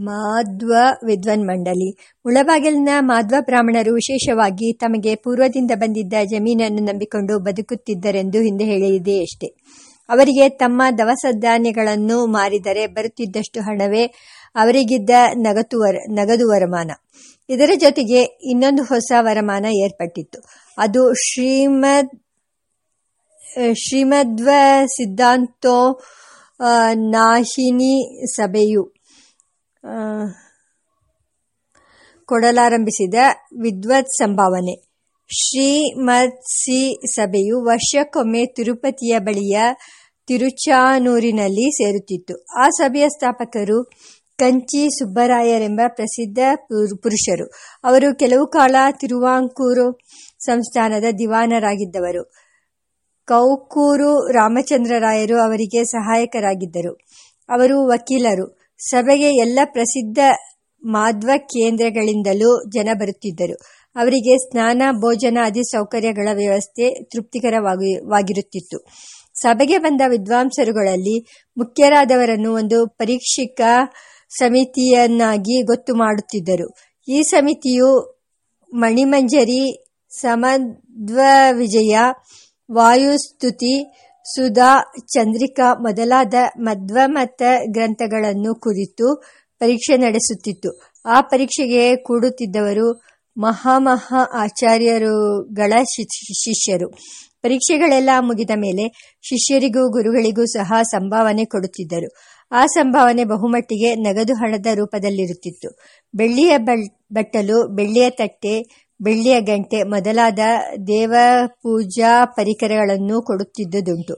ಮಾಧ್ವ ವಿದ್ವನ್ ಮಂಡಳಿ. ಮುಳಬಾಗಿಲಿನ ಮಾಧ್ವ ಬ್ರಾಹ್ಮಣರು ವಿಶೇಷವಾಗಿ ತಮಗೆ ಪೂರ್ವದಿಂದ ಬಂದಿದ್ದ ಜಮೀನನ್ನು ನಂಬಿಕೊಂಡು ಬದುಕುತ್ತಿದ್ದರೆಂದು ಹಿಂದೆ ಹೇಳಿದೆಯಷ್ಟೇ ಅವರಿಗೆ ತಮ್ಮ ದವಸ ಧಾನ್ಯಗಳನ್ನು ಮಾರಿದರೆ ಬರುತ್ತಿದ್ದಷ್ಟು ಹಣವೇ ಅವರಿಗಿದ್ದ ನಗದು ನಗದು ವರಮಾನ. ಇದರ ಜೊತೆಗೆ ಇನ್ನೊಂದು ಹೊಸ ವರಮಾನ ಏರ್ಪಟ್ಟಿತ್ತು. ಅದು ಶ್ರೀಮದ್ ಶ್ರೀಮದ್ವ ಸಿದ್ಧಾಂತೋ ನಾಶಿನಿ ಸಭೆಯು. ಕೊಡಲಾರಂಭಿಸಿದ ವಿದ್ವತ್ ಸಂಭಾವನೆ. ಶ್ರೀಮತ್ಸಿ ಸಭೆಯು ವರ್ಷಕ್ಕೊಮ್ಮೆ ತಿರುಪತಿಯ ಬಳಿಯ ತಿರುಚಾನೂರಿನಲ್ಲಿ ಸೇರುತ್ತಿತ್ತು. ಆ ಸಭೆಯ ಸ್ಥಾಪಕರು ಕಂಚಿ ಸುಬ್ಬರಾಯರೆಂಬ ಪ್ರಸಿದ್ಧ ಪುರುಷರು. ಅವರು ಕೆಲವು ಕಾಲ ತಿರುವಾಂಕೂರು ಸಂಸ್ಥಾನದ ದಿವಾನರಾಗಿದ್ದವರು. ಕೌಕೂರು ರಾಮಚಂದ್ರರಾಯರು ಅವರಿಗೆ ಸಹಾಯಕರಾಗಿದ್ದರು. ಅವರು ವಕೀಲರು. ಸಭೆಗೆ ಎಲ್ಲ ಪ್ರಸಿದ್ಧ ಮಾಧ್ವ ಕೇಂದ್ರಗಳಿಂದಲೂ ಜನ ಬರುತ್ತಿದ್ದರು. ಅವರಿಗೆ ಸ್ನಾನ, ಭೋಜನ ಆದಿ ಸೌಕರ್ಯಗಳ ವ್ಯವಸ್ಥೆ ತೃಪ್ತಿಕರವಾಗಿರುತ್ತಿತ್ತು. ಸಭೆಗೆ ಬಂದ ವಿದ್ವಾಂಸರುಗಳಲ್ಲಿ ಮುಖ್ಯರಾದವರನ್ನು ಒಂದು ಪರೀಕ್ಷಿಕ ಸಮಿತಿಯನ್ನಾಗಿ ಗೊತ್ತು ಮಾಡುತ್ತಿದ್ದರು. ಈ ಸಮಿತಿಯು ಮಣಿಮಂಜರಿ ಸಮದ್ವ ವಿಜಯ ವಾಯುಸ್ತುತಿ ಸುಧಾ ಚಂದ್ರಿಕಾ ಮೊದಲಾದ ಮಧ್ವಮತ ಗ್ರಂಥಗಳನ್ನು ಕುರಿತು ಪರೀಕ್ಷೆ ನಡೆಸುತ್ತಿತ್ತು. ಆ ಪರೀಕ್ಷೆಗೆ ಕೂಡುತ್ತಿದ್ದವರು ಮಹಾಮಹಾ ಆಚಾರ್ಯರುಗಳ ಶಿಷ್ಯರು. ಪರೀಕ್ಷೆಗಳೆಲ್ಲ ಮುಗಿದ ಮೇಲೆ ಶಿಷ್ಯರಿಗೂ ಗುರುಗಳಿಗೂ ಸಹ ಸಂಭಾವನೆ ಕೊಡುತ್ತಿದ್ದರು. ಆ ಸಂಭಾವನೆ ಬಹುಮಟ್ಟಿಗೆ ನಗದು ಹಣದ ರೂಪದಲ್ಲಿರುತ್ತಿತ್ತು. ಬೆಳ್ಳಿಯ ಬಟ್ಟಲು, ಬೆಳ್ಳಿಯ ತಟ್ಟೆ ಬೆಳ್ಳಿಯ ಗಂಟೆ ಮೊದಲಾದ ದೇವ ಪೂಜಾ ಪರಿಕರಗಳನ್ನು ಕೊಡುತ್ತಿದ್ದುದುಂಟು.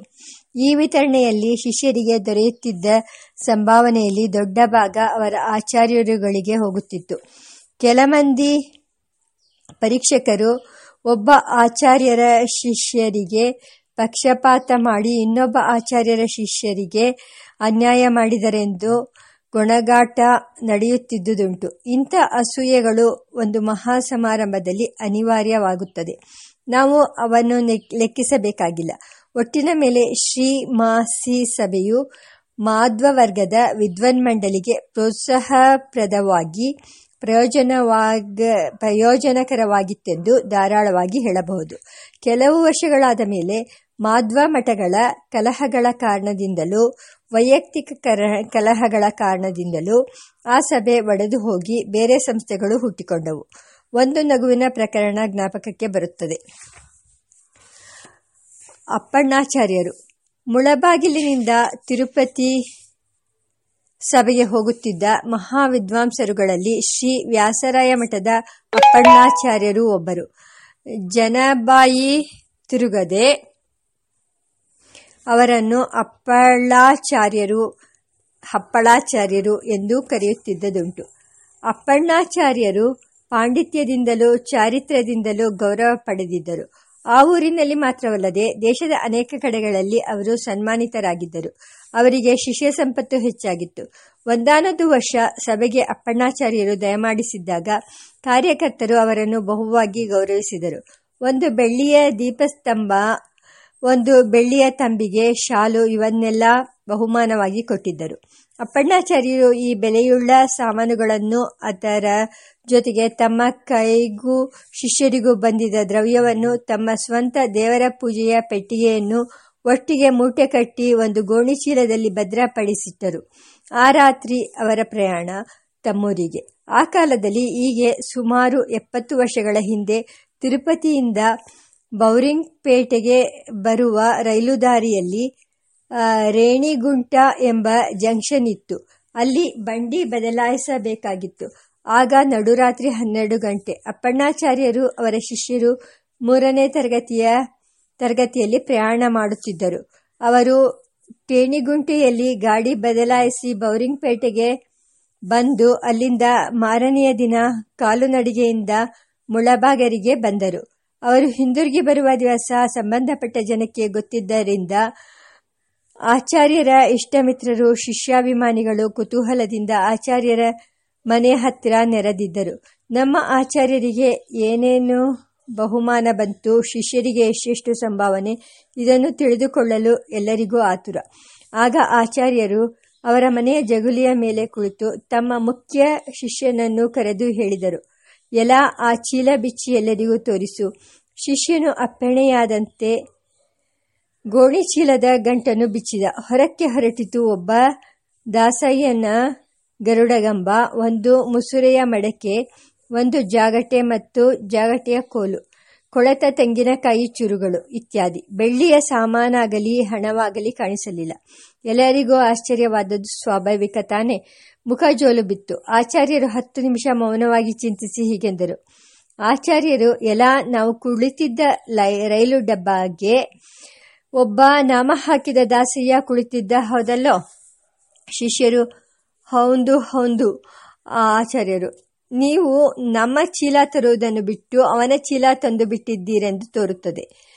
ಈ ವಿತರಣೆಯಲ್ಲಿ ಶಿಷ್ಯರಿಗೆ ದೊರೆಯುತ್ತಿದ್ದ ಸಂಭಾವನೆಯಲ್ಲಿ ದೊಡ್ಡ ಭಾಗ ಅವರ ಆಚಾರ್ಯರುಗಳಿಗೆ ಹೋಗುತ್ತಿತ್ತು. ಕೆಲ ಮಂದಿ ಪರೀಕ್ಷಕರು ಒಬ್ಬ ಆಚಾರ್ಯರ ಶಿಷ್ಯರಿಗೆ ಪಕ್ಷಪಾತ ಮಾಡಿ ಇನ್ನೊಬ್ಬ ಆಚಾರ್ಯರ ಶಿಷ್ಯರಿಗೆ ಅನ್ಯಾಯ ಮಾಡಿದರೆಂದು ಗೊಣಗಾಟ ನಡೆಯುತ್ತಿದ್ದುದುಂಟು. ಇಂಥ ಅಸೂಯೆಗಳು ಒಂದು ಮಹಾ ಸಮಾರಂಭದಲ್ಲಿ ಅನಿವಾರ್ಯವಾಗುತ್ತದೆ. ನಾವು ಅವನ್ನು ಲೆಕ್ಕಿಸಬೇಕಾಗಿಲ್ಲ. ಒಟ್ಟಿನ ಮೇಲೆ ಶ್ರೀ ಮಾಸಿ ಸಭೆಯು ಮಾಧ್ವ ವರ್ಗದ ವಿದ್ವನ್ಮಂಡಲಿಗೆ ಪ್ರೋತ್ಸಾಹಪ್ರದವಾಗಿ ಪ್ರಯೋಜನವಾಗ, ಪ್ರಯೋಜನಕರವಾಗಿತ್ತೆಂದು ಧಾರಾಳವಾಗಿ ಹೇಳಬಹುದು. ಕೆಲವು ವರ್ಷಗಳಾದ ಮೇಲೆ ಮಾಧ್ವ ಮಠಗಳ ಕಲಹಗಳ ಕಾರಣದಿಂದಲೂ, ವೈಯಕ್ತಿಕ ಕಲಹಗಳ ಕಾರಣದಿಂದಲೂ ಆ ಸಭೆ ಒಡೆದು ಹೋಗಿ ಬೇರೆ ಸಂಸ್ಥೆಗಳು ಹುಟ್ಟಿಕೊಂಡವು. ಒಂದು ನಗುವಿನ ಪ್ರಕರಣ ಜ್ಞಾಪಕಕ್ಕೆ ಬರುತ್ತದೆ. ಅಪ್ಪಣ್ಣಾಚಾರ್ಯರು, ಮುಳಬಾಗಿಲಿನಿಂದ ತಿರುಪತಿ ಸಭೆಗೆ ಹೋಗುತ್ತಿದ್ದ ಮಹಾವಿದ್ವಾಂಸರುಗಳಲ್ಲಿ ಶ್ರೀ ವ್ಯಾಸರಾಯ ಮಠದ ಅಪ್ಪಣ್ಣಾಚಾರ್ಯರು ಒಬ್ಬರು. ಜನಬಾಯಿ ತಿರುಗದೆ ಅವರನ್ನು ಅಪ್ಪಳಾಚಾರ್ಯರು, ಹಪ್ಪಳಾಚಾರ್ಯರು ಎಂದು ಕರೆಯುತ್ತಿದ್ದುದುಂಟು. ಅಪ್ಪಣ್ಣಾಚಾರ್ಯರು ಪಾಂಡಿತ್ಯದಿಂದಲೂ ಚಾರಿತ್ರ್ಯದಿಂದಲೂ ಗೌರವ ಪಡೆದಿದ್ದರು. ಆ ಊರಿನಲ್ಲಿ ಮಾತ್ರವಲ್ಲದೆ ದೇಶದ ಅನೇಕ ಕಡೆಗಳಲ್ಲಿ ಅವರು ಸನ್ಮಾನಿತರಾಗಿದ್ದರು. ಅವರಿಗೆ ಶಿಷ್ಯ ಸಂಪತ್ತು ಹೆಚ್ಚಾಗಿತ್ತು. ಒಂದಾನೊಂದು ವರ್ಷ ಸಭೆಗೆ ಅಪ್ಪಣ್ಣಾಚಾರ್ಯರು ದಯಮಾಡಿಸಿದ್ದಾಗ ಕಾರ್ಯಕರ್ತರು ಅವರನ್ನು ಬಹುವಾಗಿ ಗೌರವಿಸಿದರು. ಒಂದು ಬೆಳ್ಳಿಯ ದೀಪಸ್ತಂಭ ಒಂದು ಬೆಳ್ಳಿಯ ತಂಬಿಗೆ ಶಾಲು ಇವನ್ನೆಲ್ಲ ಬಹುಮಾನವಾಗಿ ಕೊಟ್ಟಿದ್ದರು. ಅಪ್ಪಣ್ಣಾಚಾರ್ಯರು ಈ ಬೆಲೆಯುಳ್ಳ ಸಾಮಾನುಗಳನ್ನು ಅದರ ಜೊತೆಗೆ ತಮ್ಮ ಕೈಗೂ ಶಿಷ್ಯರಿಗೂ ಬಂದಿದ್ದ ದ್ರವ್ಯವನ್ನು ತಮ್ಮ ಸ್ವಂತ ದೇವರ ಪೂಜೆಯ ಪೆಟ್ಟಿಗೆಯನ್ನು ಒಟ್ಟಿಗೆ ಮೂಟೆ ಕಟ್ಟಿ ಒಂದು ಗೋಣಿಚೀಲದಲ್ಲಿ ಭದ್ರಪಡಿಸಿಟ್ಟರು. ಆ ರಾತ್ರಿ ಅವರ ಪ್ರಯಾಣ ತಮ್ಮೂರಿಗೆ. ಆ ಕಾಲದಲ್ಲಿ ಹೀಗೆ ಸುಮಾರು ಎಪ್ಪತ್ತು ವರ್ಷಗಳ ಹಿಂದೆ ತಿರುಪತಿಯಿಂದ ಬೌರಿಂಗ್ಪೇಟೆಗೆ ಬರುವ ರೈಲು ದಾರಿಯಲ್ಲಿ ರೇಣಿಗುಂಟ ಎಂಬ ಜಂಕ್ಷನ್ ಇತ್ತು. ಅಲ್ಲಿ ಬಂಡಿ ಬದಲಾಯಿಸಬೇಕಾಗಿತ್ತು. ಆಗ ನಡುರಾತ್ರಿ ಹನ್ನೆರಡು ಗಂಟೆ. ಅಪ್ಪಣ್ಣಾಚಾರ್ಯರು ಅವರ ಶಿಷ್ಯರು ಮೂರನೇ ತರಗತಿಯ, ತರಗತಿಯಲ್ಲಿ ಪ್ರಯಾಣ ಮಾಡುತ್ತಿದ್ದರು. ಅವರು ಟೇಣಿಗುಂಟೆಯಲ್ಲಿ ಗಾಡಿ ಬದಲಾಯಿಸಿ ಬೌರಿಂಗ್ಪೇಟೆಗೆ ಬಂದು ಅಲ್ಲಿಂದ ಮಾರನೆಯ ದಿನ ಕಾಲುನಡಿಗೆಯಿಂದ ಮುಳಬಾಗರಿಗೆ ಬಂದರು. ಅವರು ಹಿಂದಿರುಗಿ ಬರುವ ದಿವಸ ಸಂಬಂಧಪಟ್ಟ ಜನಕ್ಕೆ ಗೊತ್ತಿದ್ದರಿಂದ ಆಚಾರ್ಯರ ಇಷ್ಟಮಿತ್ರರು ಶಿಷ್ಯಾಭಿಮಾನಿಗಳು ಕುತೂಹಲದಿಂದ ಆಚಾರ್ಯರ ಮನೆ ಹತ್ತಿರ ನೆರೆದಿದ್ದರು. ನಮ್ಮ ಆಚಾರ್ಯರಿಗೆ ಏನೇನು ಬಹುಮಾನ ಬಂತು, ಶಿಷ್ಯರಿಗೆ ಎಷ್ಟೆಷ್ಟು ಸಂಭಾವನೆ, ಇದನ್ನು ತಿಳಿದುಕೊಳ್ಳಲು ಎಲ್ಲರಿಗೂ ಆತುರ. ಆಗ ಆಚಾರ್ಯರು ಅವರ ಮನೆಯ ಜಗುಲಿಯ ಮೇಲೆ ಕುಳಿತು ತಮ್ಮ ಮುಖ್ಯ ಶಿಷ್ಯನನ್ನು ಕರೆದು ಹೇಳಿದರು. ಎಲ್ಲ ಆ ಚೀಲ ಬಿಚ್ಚಿ ಎಲ್ಲರಿಗೂ ತೋರಿಸು. ಶಿಷ್ಯನು ಅಪ್ಪಣೆಯಾದಂತೆ ಗೋಣಿ ಚೀಲದ ಗಂಟನ್ನು ಬಿಚ್ಚಿದ. ಹೊರಕ್ಕೆ ಹೊರಟಿತು ಒಬ್ಬ ದಾಸಯ್ಯನ ಗರುಡಗಂಬ. ಒಂದು ಮುಸುರೆಯ ಮಡಕೆ, ಒಂದು ಜಾಗಟೆ ಮತ್ತು ಜಾಗಟೆಯ ಕೋಲು. ಕೊಳೆತ ತೆಂಗಿನಕಾಯಿ ಚುರುಗಳು ಇತ್ಯಾದಿ. ಬೆಳ್ಳಿಯ ಸಾಮಾನಾಗಲಿ, ಹಣವಾಗಲಿ ಕಾಣಿಸಲಿಲ್ಲ. ಎಲ್ಲರಿಗೂ ಆಶ್ಚರ್ಯವಾದದ್ದು ಸ್ವಾಭಾವಿಕ ತಾನೇ. ಮುಖಜೋಲು ಬಿತ್ತು. ಆಚಾರ್ಯರು ಹತ್ತು ನಿಮಿಷ ಮೌನವಾಗಿ ಚಿಂತಿಸಿ ಹೀಗೆಂದರು. ಆಚಾರ್ಯರು, ಎಲ್ಲ ನಾವು ಕುಳಿತಿದ್ದ ರೈಲು ಡಬ್ಬಾಗೆ ಒಬ್ಬ ನಾಮ ಹಾಕಿದ ದಾಸಯ್ಯ ಕುಳಿತಿದ್ದ ಹೌದಲ್ಲೋ? ಶಿಷ್ಯರು, ಹೌದು ಹೌದು ಆಚಾರ್ಯರು ನೀವು ನಮ್ಮ ಚೀಲ ತರುವುದನ್ನು ಬಿಟ್ಟು ಅವನ ಚೀಲ ತಂದು ಬಿಟ್ಟಿದ್ದೀರೆಂದು ತೋರುತ್ತದೆ.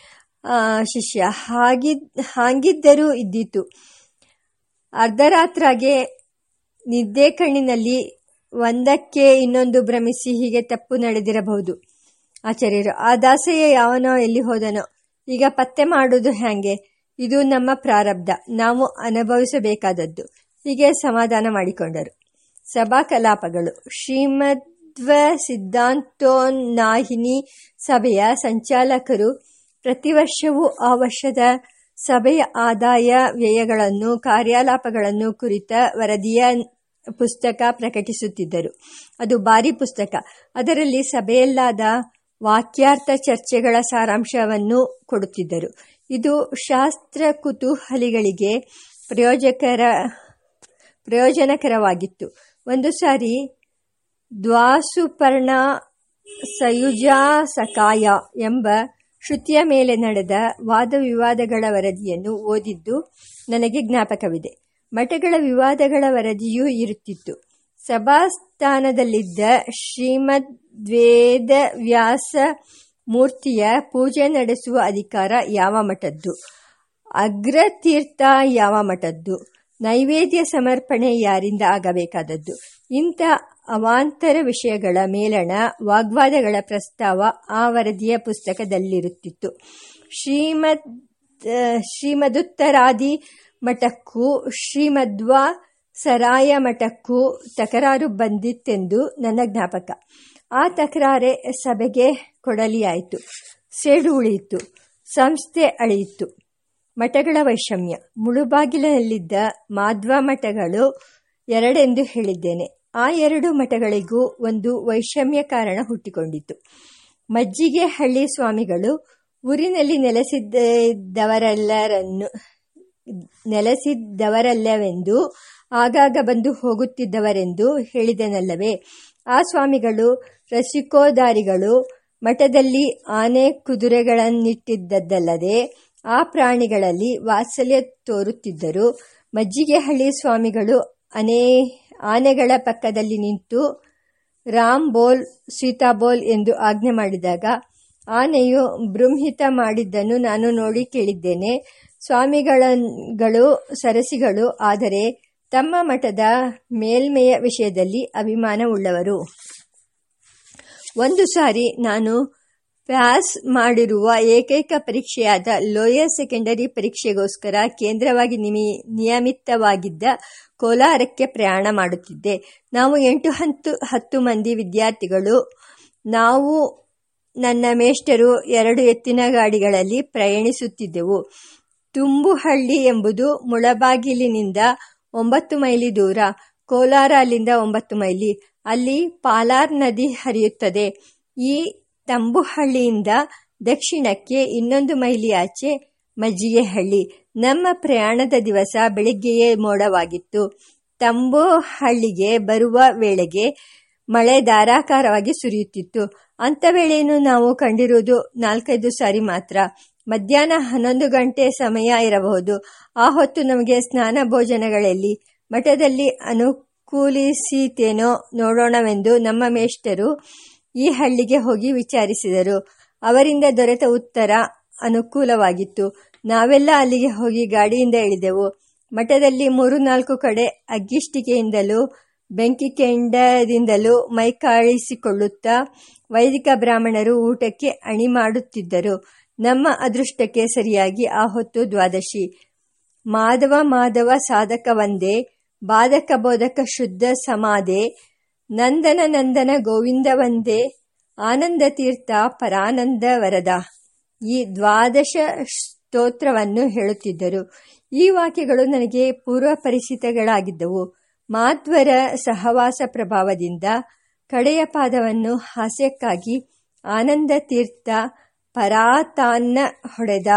ಶಿಷ್ಯ ಹಾಗಿದ್ ಹಾಗಿದ್ದರೂ ಇದ್ದಿತು. ಅರ್ಧರಾತ್ರಾಗೆ ನಿದ್ದೆ ಕಣ್ಣಿನಲ್ಲಿ ಒಂದಕ್ಕೆ ಇನ್ನೊಂದು ಭ್ರಮಿಸಿ ಹೀಗೆ ತಪ್ಪು ನಡೆದಿರಬಹುದು. ಆಚಾರ್ಯರು, ಆ ದಾಸಯ್ಯ ಯಾವನೋ ಎಲ್ಲಿ ಹೋದನೋ, ಈಗ ಪತ್ತೆ ಮಾಡುವುದು ಹ್ಯಾಂಗೆ? ಇದು ನಮ್ಮ ಪ್ರಾರಬ್ಧ. ನಾವು ಅನುಭವಿಸಬೇಕಾದದ್ದು. ಹೀಗೆ ಸಮಾಧಾನ ಮಾಡಿಕೊಂಡರು. ಸಭಾ ಕಲಾಪಗಳು ಶ್ರೀಮದ್ವ ಸಿದ್ಧಾಂತೋನ್ನಾಹಿನಿ ಸಭೆಯ ಸಂಚಾಲಕರು, ಪ್ರತಿ ವರ್ಷವೂ ಆ ವರ್ಷದ ಸಭೆಯ ಆದಾಯ ವ್ಯಯಗಳನ್ನು, ಕಾರ್ಯಾಲಾಪಗಳನ್ನು ಕುರಿತ ವರದಿಯ ಪುಸ್ತಕ ಪ್ರಕಟಿಸುತ್ತಿದ್ದರು. ಅದು ಭಾರಿ ಪುಸ್ತಕ. ಅದರಲ್ಲಿ ಸಭೆಯಲ್ಲಾದ ವಾಕ್ಯಾರ್ಥ ಚರ್ಚೆಗಳ ಸಾರಾಂಶವನ್ನು ಕೊಡುತ್ತಿದ್ದರು. ಇದು ಶಾಸ್ತ್ರ ಕುತೂಹಲಿಗಳಿಗೆ ಪ್ರಯೋಜಕರ, ಪ್ರಯೋಜನಕರವಾಗಿತ್ತು. ಒಂದು ಸಾರಿ, ದ್ವಾಸುಪರ್ಣ ಸಯುಜಾ ಸಕಾಯ ಎಂಬ ಶ್ರುತಿಯ ಮೇಲೆ ನಡೆದ ವಾದವಿವಾದಗಳ ವರದಿಯನ್ನು ಓದಿದ್ದು ನನಗೆ ಜ್ಞಾಪಕವಿದೆ. ಮಠಗಳ ವಿವಾದಗಳ ವರದಿಯೂ ಇರುತ್ತಿತ್ತು. ಸಭಾಸ್ಥಾನದಲ್ಲಿದ್ದ ಶ್ರೀಮದ್ವೇದ ವ್ಯಾಸ ಮೂರ್ತಿಯ ಪೂಜೆ ನಡೆಸುವ ಅಧಿಕಾರ ಯಾವ ಮಠದ್ದು? ಅಗ್ರತೀರ್ಥ ಯಾವ ಮಠದ್ದು? ನೈವೇದ್ಯ ಸಮರ್ಪಣೆ ಯಾರಿಂದ ಆಗಬೇಕಾದದ್ದು? ಇಂಥ ಅವಾಂತರ ವಿಷಯಗಳ ಮೇಲಣ ವಾಗ್ವಾದಗಳ ಪ್ರಸ್ತಾವ ಆ ವರದಿಯ ಪುಸ್ತಕದಲ್ಲಿರುತ್ತಿತ್ತು. ಶ್ರೀಮದ್ ಶ್ರೀಮದುತ್ತರಾದಿ ಮಠಕ್ಕೂ ಶ್ರೀಮದ್ವಾ ಸರಾಯ ಮಠಕ್ಕೂ ತಕರಾರು ಬಂದಿತ್ತೆಂದು ನನ್ನ ಜ್ಞಾಪಕ. ಆ ತಕರಾರೆ ಸಭೆಗೆ ಕೊಡಲಿಯಾಯಿತು. ಸೇಡು ಉಳಿಯಿತು. ಸಂಸ್ಥೆ ಅಳಿಯಿತು. ಮಠಗಳ ವೈಷಮ್ಯ. ಮುಳುಬಾಗಿಲಿನಲ್ಲಿದ್ದ ಮಾಧ್ವ ಮಠಗಳು ಎರಡೆಂದು ಹೇಳಿದ್ದೇನೆ. ಆ ಎರಡು ಮಠಗಳಿಗೂ ಒಂದು ವೈಷಮ್ಯ ಕಾರಣ ಹುಟ್ಟಿಕೊಂಡಿತು ಮಜ್ಜಿಗೆ ಹಳ್ಳಿ ಸ್ವಾಮಿಗಳು ಊರಿನಲ್ಲಿ ನೆಲೆಸಿದ್ದವರೆಲ್ಲರನ್ನು, ನೆಲೆಸಿದ್ದವರಲ್ಲವೆಂದು ಆಗಾಗ ಬಂದು ಹೋಗುತ್ತಿದ್ದವರೆಂದು ಹೇಳಿದನಲ್ಲವೇ, ಆ ಸ್ವಾಮಿಗಳು ರಸಿಕೋದಾರಿಗಳು ಮಠದಲ್ಲಿ ಆನೆ ಕುದುರೆಗಳನ್ನಿಟ್ಟಿದ್ದದ್ದಲ್ಲದೆ ಆ ಪ್ರಾಣಿಗಳಲ್ಲಿ ವಾತ್ಸಲ್ಯ ತೋರುತ್ತಿದ್ದರು ಮಜ್ಜಿಗೆಹಳ್ಳಿ ಸ್ವಾಮಿಗಳು ಅನೇ ಆನೆಗಳ ಪಕ್ಕದಲ್ಲಿ ನಿಂತು ರಾಮ್ ಬೋಲ್, ಸೀತಾ ಬೋಲ್ ಎಂದು ಆಜ್ಞೆ ಮಾಡಿದಾಗ, ಆನೆಯು ಬೃಂಹಿತ ಮಾಡಿದ್ದನ್ನು ನಾನು ನೋಡಿ ಕೇಳಿದ್ದೇನೆ. ಸ್ವಾಮಿಗಳು ಸರಸಿಗಳು, ಆದರೆ ತಮ್ಮ ಮಠದ ಮೇಲ್ಮೆಯ ವಿಷಯದಲ್ಲಿ ಅಭಿಮಾನವುಳ್ಳವರು. ಒಂದು ಸಾರಿ ನಾನು ಪ್ಯಾಸ್ ಮಾಡಿರುವ ಏಕೈಕ ಪರೀಕ್ಷೆಯಾದ ಲೋಯರ್ ಸೆಕೆಂಡರಿ ಪರೀಕ್ಷೆಗೋಸ್ಕರ ಕೇಂದ್ರವಾಗಿ ನಿಮಿ, ನಿಯಮಿತವಾಗಿದ್ದ ಕೋಲಾರಕ್ಕೆ ಪ್ರಯಾಣ ಮಾಡುತ್ತಿದ್ದೆ. ನಾವು ಎಂಟು ಹತ್ತು ಹತ್ತು ಮಂದಿ ವಿದ್ಯಾರ್ಥಿಗಳು, ನಾವು, ನನ್ನ ಮೇಷ್ಟರು ಎರಡು ಎತ್ತಿನ ಗಾಡಿಗಳಲ್ಲಿ ಪ್ರಯಾಣಿಸುತ್ತಿದ್ದೆವು. ತುಂಬುಹಳ್ಳಿ ಎಂಬುದು ಮುಳಬಾಗಿಲಿನಿಂದ ಒಂಬತ್ತು ಮೈಲಿ ದೂರ, ಕೋಲಾರ ಅಲ್ಲಿಂದ ಒಂಬತ್ತು ಮೈಲಿ. ಅಲ್ಲಿ ಪಾಲಾರ್ ನದಿ ಹರಿಯುತ್ತದೆ. ಈ ತಂಬುಹಳ್ಳಿಯಿಂದ ದಕ್ಷಿಣಕ್ಕೆ ಇನ್ನೊಂದು ಮೈಲಿ ಆಚೆ ಮಜ್ಜಿಗೆಹಳ್ಳಿ. ನಮ್ಮ ಪ್ರಯಾಣದ ದಿವಸ ಬೆಳಿಗ್ಗೆಯೇ ಮೋಡವಾಗಿತ್ತು. ತಂಬುಹಳ್ಳಿಗೆ ಬರುವ ವೇಳೆಗೆ ಮಳೆ ಧಾರಾಕಾರವಾಗಿ ಸುರಿಯುತ್ತಿತ್ತು. ಅಂಥ ವೇಳೆಯನ್ನು ನಾವು ಕಂಡಿರುವುದು ನಾಲ್ಕೈದು ಸಾರಿ ಮಾತ್ರ. ಮಧ್ಯಾಹ್ನ ಹನ್ನೊಂದು ಗಂಟೆ ಸಮಯ ಇರಬಹುದು. ಆ ಹೊತ್ತು ನಮಗೆ ಸ್ನಾನ ಭೋಜನಗಳಲ್ಲಿ ಮಠದಲ್ಲಿ ಅನುಕೂಲಿಸಿತೇನೋ ನೋಡೋಣವೆಂದು ನಮ್ಮ ಮೇಷ್ಟರು ಈ ಹಳ್ಳಿಗೆ ಹೋಗಿ ವಿಚಾರಿಸಿದರು. ಅವರಿಂದ ದೊರೆತ ಉತ್ತರ ಅನುಕೂಲವಾಗಿತ್ತು. ನಾವೆಲ್ಲ ಅಲ್ಲಿಗೆ ಹೋಗಿ ಗಾಡಿಯಿಂದ ಇಳಿದೆವು. ಮಠದಲ್ಲಿ ಮೂರು ನಾಲ್ಕು ಕಡೆ ಅಗ್ಗಿಷ್ಟಿಕೆಯಿಂದಲೂ ಬೆಂಕಿ ಕೆಂಡದಿಂದಲೂ ಮೈಕಾಳಿಸಿಕೊಳ್ಳುತ್ತಾ ವೈದಿಕ ಬ್ರಾಹ್ಮಣರು ಊಟಕ್ಕೆ ಅಣಿ ಮಾಡುತ್ತಿದ್ದರು ನಮ್ಮ ಅದೃಷ್ಟಕ್ಕೆ ಸರಿಯಾಗಿ ಆ ಹೊತ್ತು ದ್ವಾದಶಿ. ಮಾಧವ ಮಾಧವ ಸಾಧಕ ಒಂದೇ ಬಾಧಕ ಬೋಧಕ ಶುದ್ಧ ಸಮಾಧೆ ನಂದನ ನಂದನ ಗೋವಿಂದ ವಂದೇ ಆನಂದ ತೀರ್ಥ ಪರಾನಂದ ವರದ ಈ ದ್ವಾದಶ ಸ್ತೋತ್ರವನ್ನು ಹೇಳುತ್ತಿದ್ದರು. ಈ ವಾಕ್ಯಗಳು ನನಗೆ ಪೂರ್ವ ಪರಿಚಿತಗಳಾಗಿದ್ದವು ಮಾಧ್ವರ ಸಹವಾಸ ಪ್ರಭಾವದಿಂದ ಕಡೆಯ ಪಾದವನ್ನು ಹಾಸ್ಯಕ್ಕಾಗಿ ಆನಂದ ತೀರ್ಥ ಪರಾತಾನ್ನ ಹೊಡೆದ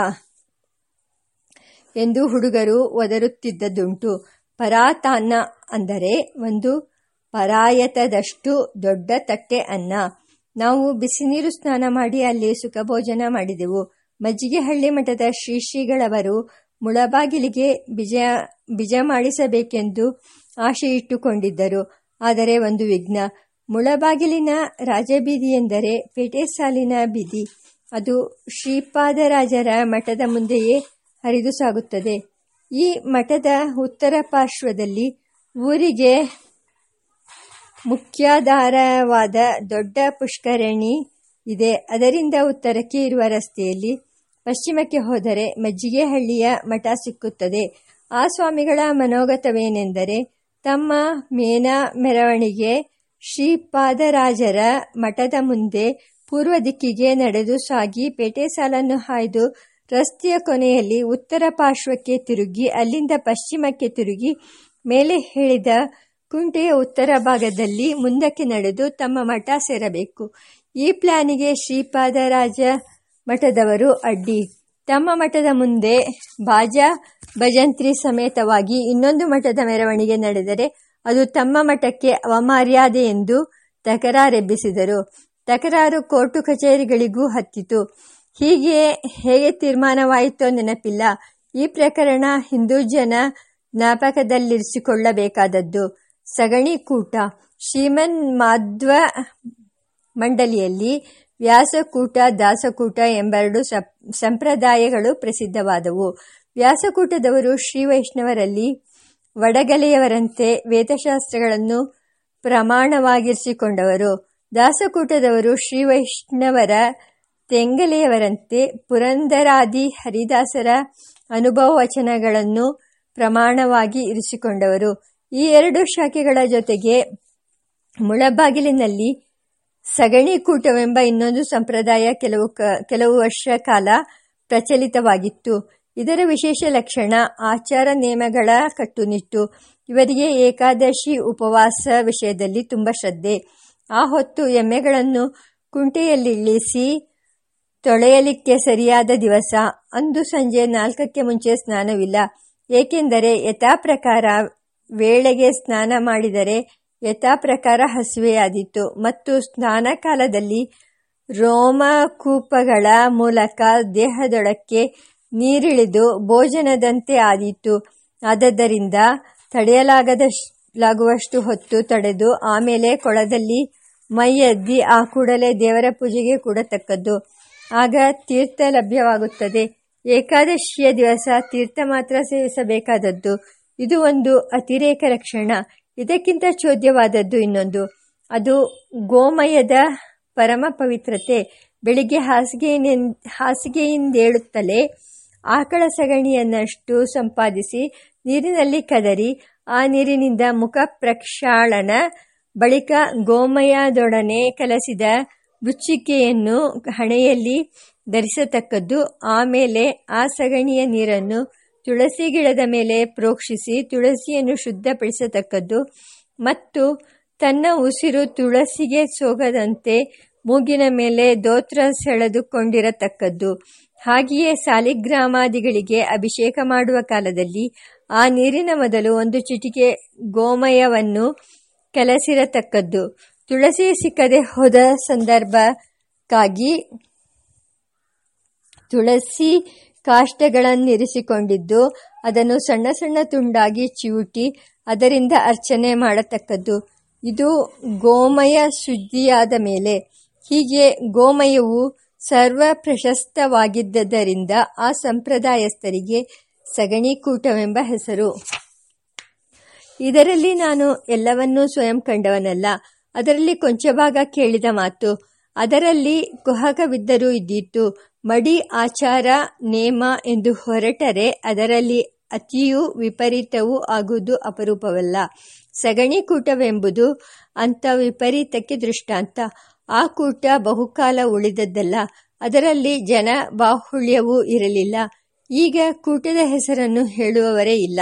ಎಂದು ಹುಡುಗರು ಒದರುತ್ತಿದ್ದದ್ದುಂಟು. ಪರಾತಾನ್ನ ಅಂದರೆ ಒಂದು ಪರಾಯತದಷ್ಟು ದೊಡ್ಡ ತಟ್ಟೆ ಅನ್ನ. ನಾವು ಬಿಸಿ ನೀರು ಸ್ನಾನ ಮಾಡಿ ಅಲ್ಲಿ ಸುಖಭೋಜನ ಮಾಡಿದೆವು. ಮಜ್ಜಿಗೆಹಳ್ಳಿ ಮಠದ ಶ್ರೀ ಶ್ರೀಗಳವರು ಮುಳಬಾಗಿಲಿಗೆ ಬಿಜ ಬಿಜ ಮಾಡಿಸಬೇಕೆಂದು ಆಶೆ ಇಟ್ಟುಕೊಂಡಿದ್ದರು. ಆದರೆ ಒಂದು ವಿಘ್ನ. ಮುಳಬಾಗಿಲಿನ ರಾಜಬೀದಿ ಎಂದರೆ ಪೇಟೆ ಸಾಲಿನ ಬೀದಿ. ಅದು ಶ್ರೀಪಾದರಾಜರ ಮಠದ ಮುಂದೆಯೇ ಹರಿದು ಸಾಗುತ್ತದೆ. ಈ ಮಠದ ಉತ್ತರ ಪಾರ್ಶ್ವದಲ್ಲಿ ಊರಿಗೆ ಮುಖ್ಯಾಧಾರವಾದ ದೊಡ್ಡ ಪುಷ್ಕರಣಿ ಇದೆ. ಅದರಿಂದ ಉತ್ತರಕ್ಕೆ ಇರುವ ರಸ್ತೆಯಲ್ಲಿ ಪಶ್ಚಿಮಕ್ಕೆ ಹೋದರೆ ಮಜ್ಜಿಗೆಹಳ್ಳಿಯ ಮಠ ಸಿಕ್ಕುತ್ತದೆ. ಆ ಸ್ವಾಮಿಗಳ ಮನೋಗತವೇನೆಂದರೆ ತಮ್ಮ ಮೇನ ಮೆರವಣಿಗೆ ಶ್ರೀಪಾದರಾಜರ ಮಠದ ಮುಂದೆ ಪೂರ್ವ ದಿಕ್ಕಿಗೆ ನಡೆದು ಸಾಗಿ ಪೇಟೆ ಸಾಲನ್ನು ಹಾಯ್ದು ರಸ್ತೆಯ ಕೊನೆಯಲ್ಲಿ ಉತ್ತರ ಪಾರ್ಶ್ವಕ್ಕೆ ತಿರುಗಿ ಅಲ್ಲಿಂದ ಪಶ್ಚಿಮಕ್ಕೆ ತಿರುಗಿ ಮೇಲೆ ಹೇಳಿದ ಕುಂಟೆಯ ಉತ್ತರ ಭಾಗದಲ್ಲಿ ಮುಂದಕ್ಕೆ ನಡೆದು ತಮ್ಮ ಮಠ ಸೇರಬೇಕು. ಈ ಪ್ಲಾನಿಗೆ ಶ್ರೀಪಾದರಾಜ ಮಠದವರು ಅಡ್ಡಿ. ತಮ್ಮ ಮಠದ ಮುಂದೆ ಬಾಜಾ ಭಜಂತ್ರಿ ಸಮೇತವಾಗಿ ಇನ್ನೊಂದು ಮಠದ ಮೆರವಣಿಗೆ ನಡೆದರೆ ಅದು ತಮ್ಮ ಮಠಕ್ಕೆ ಅವಮರ್ಯಾದೆ ಎಂದು ತಕರಾರೆಬ್ಬಿಸಿದರು. ತಕರಾರು ಕೋರ್ಟು ಕಚೇರಿಗಳಿಗೂ ಹತ್ತಿತು. ಹೀಗೆ ಹೇಗೆ ತೀರ್ಮಾನವಾಯಿತೋ ನೆನಪಿಲ್ಲ. ಈ ಪ್ರಕರಣ ಹಿಂದೂ ಜನ ಜ್ಞಾಪಕದಲ್ಲಿರಿಸಿಕೊಳ್ಳಬೇಕಾದದ್ದು. ಸಗಣಿ ಕೂಟ. ಶ್ರೀಮನ್ ಮಾಧ್ವ ಮಂಡಲಿಯಲ್ಲಿ ವ್ಯಾಸಕೂಟ, ದಾಸಕೂಟ ಎಂಬೆರಡು ಸಂಪ್ರದಾಯಗಳು ಪ್ರಸಿದ್ಧವಾದವು. ವ್ಯಾಸಕೂಟದವರು ಶ್ರೀ ವೈಷ್ಣವರಲ್ಲಿ ವಡಗಲೆಯವರಂತೆ ವೇದಶಾಸ್ತ್ರಗಳನ್ನು ಪ್ರಮಾಣವಾಗಿರಿಸಿಕೊಂಡವರು. ದಾಸಕೂಟದವರು ಶ್ರೀ ವೈಷ್ಣವರ ತೆಂಗಲೆಯವರಂತೆ ಪುರಂದರಾದಿ ಹರಿದಾಸರ ಅನುಭವ ವಚನಗಳನ್ನು ಪ್ರಮಾಣವಾಗಿ ಇರಿಸಿಕೊಂಡವರು. ಈ ಎರಡು ಶಾಖೆಗಳ ಜೊತೆಗೆ ಮುಳಬಾಗಿಲಿನಲ್ಲಿ ಸಗಣಿ ಕೂಟವೆಂಬ ಇನ್ನೊಂದು ಸಂಪ್ರದಾಯ ಕೆಲವು ಕೆಲವು ವರ್ಷ ಕಾಲ ಪ್ರಚಲಿತವಾಗಿತ್ತು. ಇದರ ವಿಶೇಷ ಲಕ್ಷಣ ಆಚಾರ ನಿಯಮಗಳ ಕಟ್ಟುನಿಟ್ಟು. ಇವರಿಗೆ ಏಕಾದಶಿ ಉಪವಾಸ ವಿಷಯದಲ್ಲಿ ತುಂಬ ಶ್ರದ್ಧೆ. ಆ ಹೊತ್ತು ಎಮ್ಮೆಗಳನ್ನು ಕುಂಟೆಯಲ್ಲಿ ಇಳಿಸಿ ತೊಳೆಯಲಿಕ್ಕೆ ಸರಿಯಾದ ದಿವಸ. ಅಂದು ಸಂಜೆ ನಾಲ್ಕಕ್ಕೆ ಮುಂಚೆ ಸ್ನಾನವಿಲ್ಲ. ಏಕೆಂದರೆ ಯಥಾಪ್ರಕಾರ ವೇಳೆಗೆ ಸ್ನಾನ ಮಾಡಿದರೆ ಯಥಾಪ್ರಕಾರ ಹಸಿವೆಯಾದಿತ್ತು ಮತ್ತು ಸ್ನಾನ ಕಾಲದಲ್ಲಿ ರೋಮಕೂಪಗಳ ಮೂಲಕ ದೇಹದೊಳಕ್ಕೆ ನೀರಿಳಿದು ಭೋಜನದಂತೆ ಆದೀತು. ತಡೆಯಲಾಗದ ಲಾಗುವಷ್ಟು ಹೊತ್ತು ತಡೆದು ಆಮೇಲೆ ಕೊಳದಲ್ಲಿ ಮೈಯದ್ದಿ ಆ ಕೂಡಲೇ ದೇವರ ಪೂಜೆಗೆ ಕೂಡತಕ್ಕದ್ದು ಆಗ ತೀರ್ಥ ಲಭ್ಯವಾಗುತ್ತದೆ. ಏಕಾದಶಿಯ ದಿವಸ ತೀರ್ಥ ಮಾತ್ರ ಸೇವಿಸಬೇಕಾದದ್ದು. ಇದು ಒಂದು ಅತಿರೇಕ ರಕ್ಷಣ ಇದಕ್ಕಿಂತ ಚೋದ್ಯವಾದದ್ದು ಇನ್ನೊಂದು. ಅದು ಗೋಮಯದ ಪರಮ ಪವಿತ್ರತೆ. ಬೆಳಿಗ್ಗೆ ಹಾಸಿಗೆಯಿಂದ ಹಾಸಿಗೆಯಿಂದೇಳುತ್ತಲೇ ಆಕಳ ಸಗಣಿಯನ್ನಷ್ಟು ಸಂಪಾದಿಸಿ ನೀರಿನಲ್ಲಿ ಕದರಿ, ಆ ನೀರಿನಿಂದ ಮುಖ ಪ್ರಕ್ಷಾಳನ ಬಳಿಕ ಗೋಮಯದೊಡನೆ ಕಲಸಿದ ಬುಚ್ಚಿಕೆಯನ್ನು ಹಣೆಯಲ್ಲಿ ಧರಿಸತಕ್ಕದ್ದು, ಆಮೇಲೆ ಆ ಸಗಣಿಯ ನೀರನ್ನು ತುಳಸಿ ಗಿಡದ ಮೇಲೆ ಪ್ರೋಕ್ಷಿಸಿ ತುಳಸಿಯನ್ನು ಶುದ್ಧಪಡಿಸತಕ್ಕದ್ದು ಮತ್ತು ತನ್ನ ಉಸಿರು ತುಳಸಿಗೆ ಸೋಗದಂತೆ ಮೂಗಿನ ಮೇಲೆ ದೋತ್ರ ಸೆಳೆದುಕೊಂಡಿರತಕ್ಕದ್ದು. ಹಾಗೆಯೇ ಸಾಲಿಗ್ರಾಮಾದಿಗಳಿಗೆ ಅಭಿಷೇಕ ಮಾಡುವ ಕಾಲದಲ್ಲಿ ಆ ನೀರಿನ ಮೊದಲು ಒಂದು ಚಿಟಿಕೆ ಗೋಮಯವನ್ನು ಕೆಲಸಿರತಕ್ಕದ್ದು. ತುಳಸಿ ಸಿಕ್ಕದೆ ಹೋದ ಸಂದರ್ಭಕ್ಕಾಗಿ ತುಳಸಿ ಕಾಷ್ಟಗಳನ್ನಿರಿಸಿಕೊಂಡಿದ್ದು, ಅದನ್ನು ಸಣ್ಣ ಸಣ್ಣ ತುಂಡಾಗಿ ಚಿವುಟಿ ಅದರಿಂದ ಅರ್ಚನೆ ಮಾಡತಕ್ಕದ್ದು. ಇದು ಗೋಮಯ ಶುದ್ಧಿಯಾದ ಮೇಲೆ. ಹೀಗೆ ಗೋಮಯವು ಸರ್ವ ಪ್ರಶಸ್ತವಾಗಿದ್ದರಿಂದ ಆ ಸಂಪ್ರದಾಯಸ್ಥರಿಗೆ ಸಗಣಿಕೂಟವೆಂಬ ಹೆಸರು. ಇದರಲ್ಲಿ ನಾನು ಎಲ್ಲವನ್ನೂ ಸ್ವಯಂ ಕಂಡವನಲ್ಲ. ಅದರಲ್ಲಿ ಕೊಂಚ ಭಾಗ ಕೇಳಿದ ಮಾತು. ಅದರಲ್ಲಿ ಕುಹಕವಿದ್ದರೂ ಇದ್ದಿತ್ತು ಮಡಿ ಆಚಾರ ನೇಮ ಎಂದು ಹೊರಟರೆ ಅದರಲ್ಲಿ ಅತಿಯೂ ವಿಪರೀತವೂ ಆಗುವುದು ಅಪರೂಪವಲ್ಲ. ಸಗಣಿ ಕೂಟವೆಂಬುದು ಅಂಥ ವಿಪರೀತಕ್ಕೆ ದೃಷ್ಟಾಂತ. ಆ ಕೂಟ ಬಹುಕಾಲ ಉಳಿದದ್ದಲ್ಲ. ಅದರಲ್ಲಿ ಜನ ಬಾಹುಳ್ಯವೂ ಇರಲಿಲ್ಲ. ಈಗ ಕೂಟದ ಹೆಸರನ್ನು ಹೇಳುವವರೇ ಇಲ್ಲ.